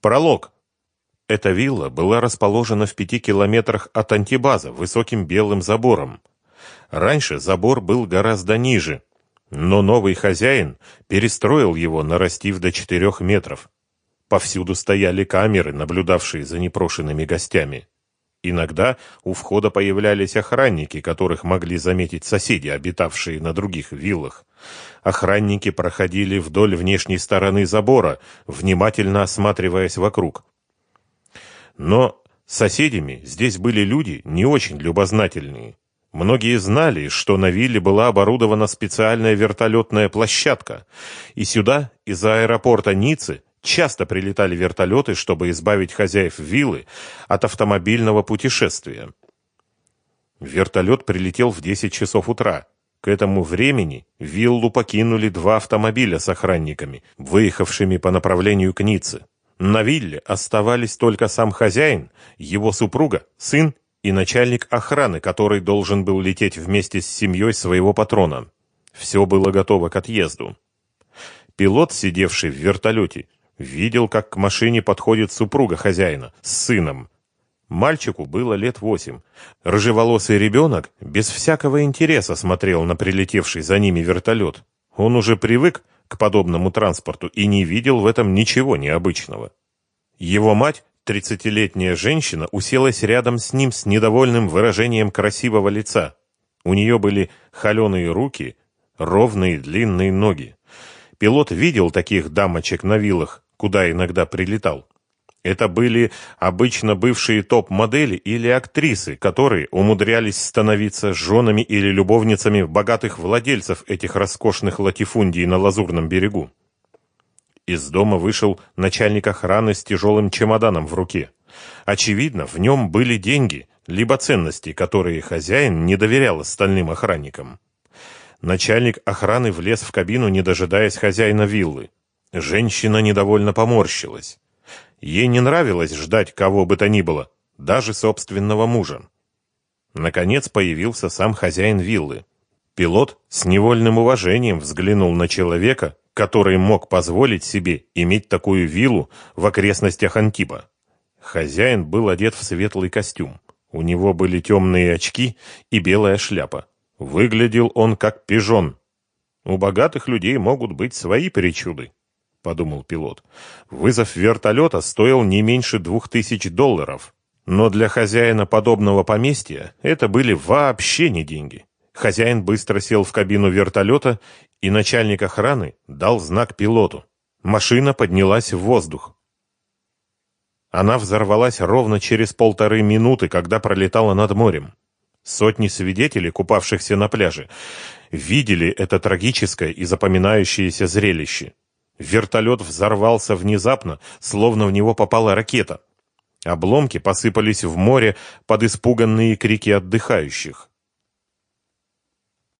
Пролог. Эта вилла была расположена в пяти километрах от антибаза высоким белым забором. Раньше забор был гораздо ниже, но новый хозяин перестроил его, нарастив до четырех метров. Повсюду стояли камеры, наблюдавшие за непрошенными гостями. Иногда у входа появлялись охранники, которых могли заметить соседи, обитавшие на других виллах. Охранники проходили вдоль внешней стороны забора, внимательно осматриваясь вокруг. Но соседями здесь были люди не очень любознательные. Многие знали, что на вилле была оборудована специальная вертолетная площадка, и сюда, из аэропорта Ниццы, часто прилетали вертолеты, чтобы избавить хозяев виллы от автомобильного путешествия. Вертолет прилетел в 10 часов утра. К этому времени виллу покинули два автомобиля с охранниками, выехавшими по направлению к Ницце. На вилле оставались только сам хозяин, его супруга, сын и начальник охраны, который должен был лететь вместе с семьей своего патрона. Все было готово к отъезду. Пилот, сидевший в вертолете, Видел, как к машине подходит супруга хозяина с сыном. Мальчику было лет восемь. Рыжеволосый ребенок без всякого интереса смотрел на прилетевший за ними вертолет. Он уже привык к подобному транспорту и не видел в этом ничего необычного. Его мать, тридцатилетняя женщина, уселась рядом с ним с недовольным выражением красивого лица. У нее были холеные руки, ровные длинные ноги. Пилот видел таких дамочек на виллах, куда иногда прилетал. Это были обычно бывшие топ-модели или актрисы, которые умудрялись становиться женами или любовницами богатых владельцев этих роскошных латифундий на Лазурном берегу. Из дома вышел начальник охраны с тяжелым чемоданом в руке. Очевидно, в нем были деньги, либо ценности, которые хозяин не доверял остальным охранникам. Начальник охраны влез в кабину, не дожидаясь хозяина виллы. Женщина недовольно поморщилась. Ей не нравилось ждать кого бы то ни было, даже собственного мужа. Наконец появился сам хозяин виллы. Пилот с невольным уважением взглянул на человека, который мог позволить себе иметь такую виллу в окрестностях Антиба. Хозяин был одет в светлый костюм. У него были темные очки и белая шляпа. Выглядел он как пижон. У богатых людей могут быть свои причуды. — подумал пилот. Вызов вертолета стоил не меньше двух тысяч долларов. Но для хозяина подобного поместья это были вообще не деньги. Хозяин быстро сел в кабину вертолета, и начальник охраны дал знак пилоту. Машина поднялась в воздух. Она взорвалась ровно через полторы минуты, когда пролетала над морем. Сотни свидетелей, купавшихся на пляже, видели это трагическое и запоминающееся зрелище. Вертолет взорвался внезапно, словно в него попала ракета. Обломки посыпались в море под испуганные крики отдыхающих.